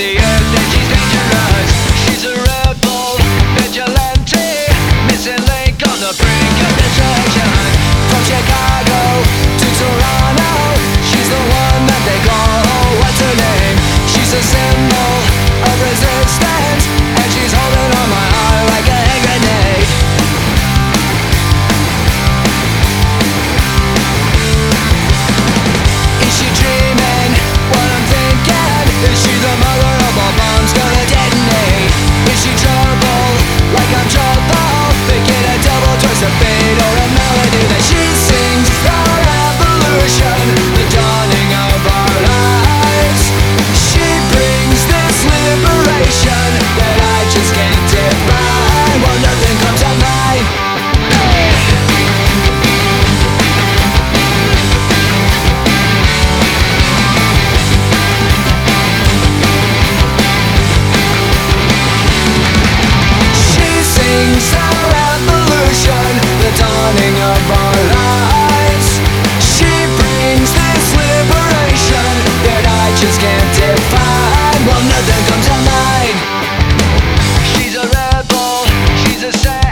the earth she's dangerous. She's a rebel, vigilante on the brink of destruction. From Chicago Jesus said.